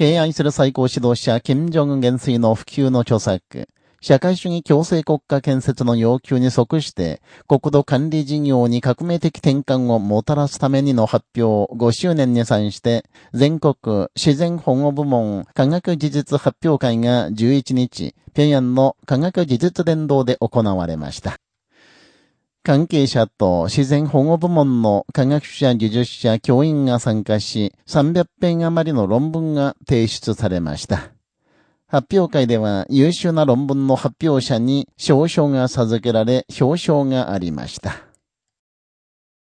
敬愛する最高指導者、金正恩元帥の普及の著作、社会主義共生国家建設の要求に即して、国土管理事業に革命的転換をもたらすためにの発表5周年に際して、全国自然保護部門科学技術発表会が11日、平壌の科学技術伝道で行われました。関係者と自然保護部門の科学者、技術者、教員が参加し、300編余りの論文が提出されました。発表会では優秀な論文の発表者に賞書が授けられ表彰がありました。